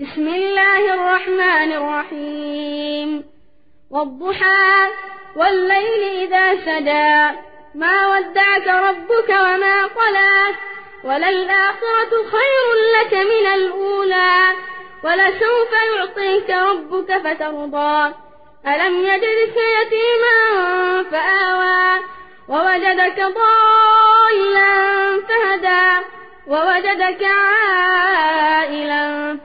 بسم الله الرحمن الرحيم والضحى والليل إذا سدى ما ودعك ربك وما قلى وللآخرة خير لك من الأولى ولسوف يعطيك ربك فترضى ألم يجدك يتيما فآوى ووجدك ضالا فهدى ووجدك عائلا